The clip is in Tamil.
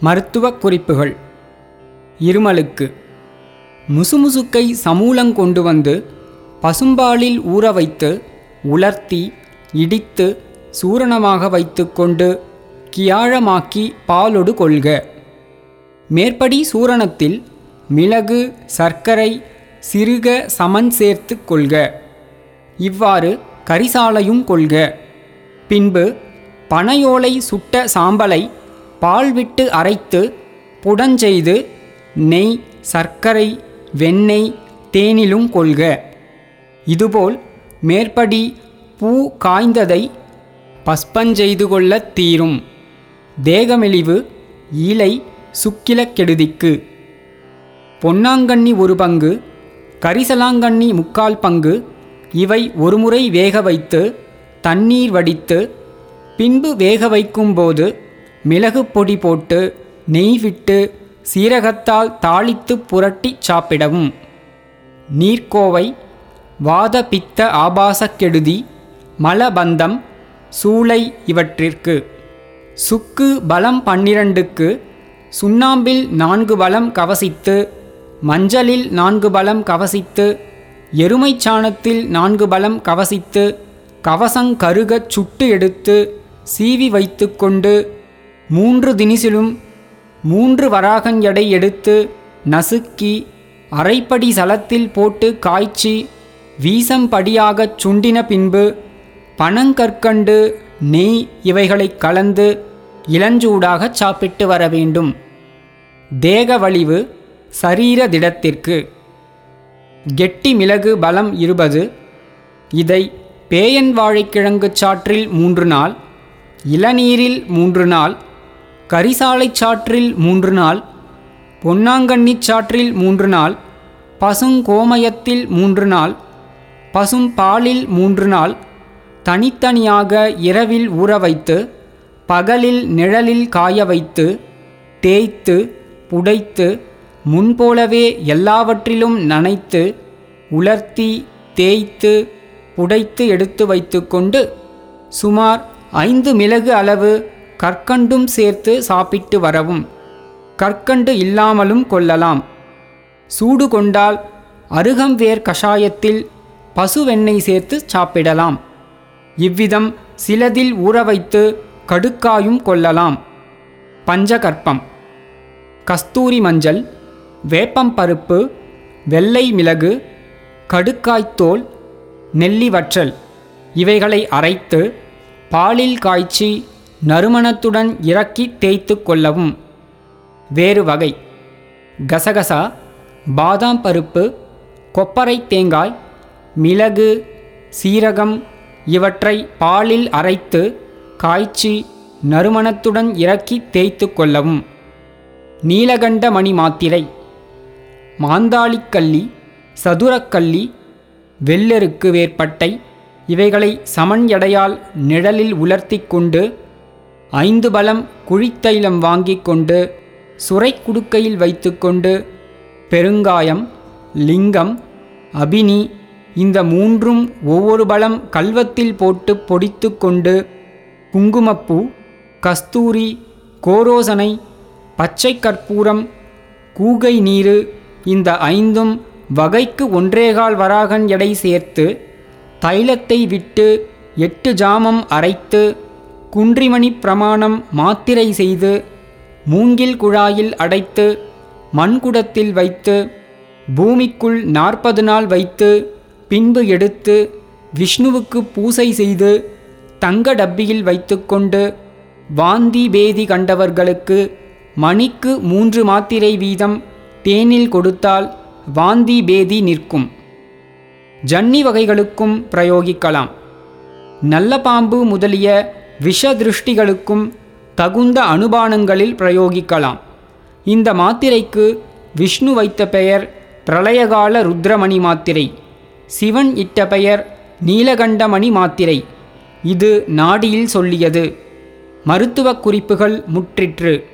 மருத்துவ குறிப்புகள். இருமலுக்கு. முசுமுசுக்கை சமூலங் கொண்டு வந்து பசும்பாலில் ஊற வைத்து உலர்த்தி இடித்து சூரணமாக வைத்துக்கொண்டு கியாழமாக்கி பாலொடு கொள்க. மேற்படி சூரணத்தில் மிளகு சர்க்கரை சிறுக சமன் சேர்த்து கொள்க. இவ்வாறு கரிசாலையும் கொள்க. பின்பு பனையோலை சுட்ட சாம்பலை பால் விட்டு அரைத்து புடஞ்செய்து நெய் சர்க்கரை வெண்ணெய் தேனிலும் கொள்க. இதுபோல் மேற்படி பூ காய்ந்ததை பஸ்பஞ்செய்து கொள்ளத் தீரும். தேகமெளிவு ஈலை சுக்கிலக்கெடுதிக்கு பொன்னாங்கண்ணி ஒரு பங்கு கரிசலாங்கண்ணி முக்கால் பங்கு இவை ஒருமுறை வேக வைத்து தண்ணீர் வடித்து பின்பு வேக வைக்கும்போது மிளகு பொடி போட்டு நெய் விட்டு சீரகத்தால் தாளித்து புரட்டி சாப்பிடவும். நீர்க்கோவை வாத பித்த ஆபாசக்கெடுதி மலபந்தம் சூளை இவற்றிற்கு. சுக்கு பலம் பன்னிரண்டுக்கு சுண்ணாம்பில் நான்கு பலம் கவசித்து மஞ்சளில் நான்கு பலம் கவசித்து எருமைச் சாணத்தில் நான்கு பலம் கவசித்து கவசங்கருகச் சுட்டு எடுத்து சீவி வைத்துக்கொண்டு மூன்று தினிசிலும் மூன்று வராகன் எடை எடுத்து நசுக்கி அரைப்படி சலத்தில் போட்டு காய்ச்சி வீசம்படியாகச் சுண்டின பின்பு பனங்கற்கண்டு நெய் இவைகளை கலந்து இளஞ்சூடாகச் சாப்பிட்டு வர வேண்டும். தேக வலிவு சரீர திடத்திற்கு. கெட்டி மிளகு பலம் இருபது. இதை பேயன் வாழைக்கிழங்கு சாற்றில் மூன்று நாள் இளநீரில் மூன்று நாள் கரிசாலைச் சாற்றில் மூன்று நாள் பொன்னாங்கண்ணிச் சாற்றில் மூன்று நாள் பசுங்கோமயத்தில் மூன்று நாள் பசும் பாலில் மூன்று நாள் தனித்தனியாக இரவில் ஊற வைத்து பகலில் நிழலில் காய வைத்து தேய்த்து புடைத்து முன்போலவே எல்லாவற்றிலும் நனைத்து உலர்த்தி தேய்த்து புடைத்து எடுத்து வைத்துக்கொண்டு சுமார் ஐந்து மிளகு அளவு கற்கண்டும் சேர்த்து சாப்பிட்டு வரவும் கற்கண்டு இல்லாமலும் கொள்ளலாம். சூடு கொண்டால் அருகம்வேர் கஷாயத்தில் பசுவெண்ணெய் சேர்த்து சாப்பிடலாம். இவ்விதம் சிலதில் ஊற வைத்து கடுக்காயும் கொள்ளலாம். பஞ்சகற்பம். கஸ்தூரி மஞ்சள் வேப்பம் பருப்பு வெள்ளை மிளகு கடுக்காய்த்தோல் நெல்லி வற்றல். இவைகளை அரைத்து பாலில் காய்ச்சி நறுமணத்துடன் இறக்கி தேய்த்து கொள்ளவும். வேறு வகை. கசகசா பாதாம் பருப்பு கொப்பரை தேங்காய் மிளகு சீரகம் இவற்றை பாலில் அரைத்து காய்ச்சி நறுமணத்துடன் இறக்கி தேய்த்து கொள்ளவும். நீலகண்ட மணி மாத்திரை. மாந்தாளிக்கல்லி சதுரக்கல்லி வெள்ளெருக்கு வேற்பட்டை இவைகளை சமன் எடையால் நிழலில் உலர்த்தி கொண்டு ஐந்து பலம் குழித்தைலம் வாங்கி கொண்டு சுரை குடுக்கையில் வைத்துக்கொண்டு பெருங்காயம் லிங்கம் அபினி இந்த மூன்றும் ஒவ்வொரு பலம் கல்வத்தில் போட்டு பொடித்து கொண்டு குங்குமப்பூ கஸ்தூரி கோரோசனை பச்சை கற்பூரம் கூகை நீரு இந்த ஐந்தும் வகைக்கு ஒன்றேகால் வராகன் எடை சேர்த்து தைலத்தை விட்டு எட்டு ஜாமம் அரைத்து குன்றிமணி பிரமாணம் மாத்திரை செய்து மூங்கில் குழாயில் அடைத்து மண்குடத்தில் வைத்து பூமிக்குள் நாற்பது நாள் வைத்து பின்பு எடுத்து விஷ்ணுவுக்கு பூசை செய்து தங்க டப்பியில் வைத்துக்கொண்டு வாந்தி பேதி கண்டவர்களுக்கு மணிக்கு மூன்று மாத்திரை வீதம் தேனில் கொடுத்தால் வாந்தி பேதி நிற்கும். ஜன்னி வகைகளுக்கும் பிரயோகிக்கலாம். நல்ல பாம்பு முதலிய விஷ திருஷ்டிகளுக்கும் தகுந்த அனுபானங்களில் பிரயோகிக்கலாம். இந்த மாத்திரைக்கு விஷ்ணு வைத்த பெயர் பிரளயகால ருத்ரமணி மாத்திரை சிவன் இட்ட பெயர் நீலகண்டமணி மாத்திரை. இது நாடியில் சொல்லியது. மருத்துவக் குறிப்புகள் முற்றிற்று.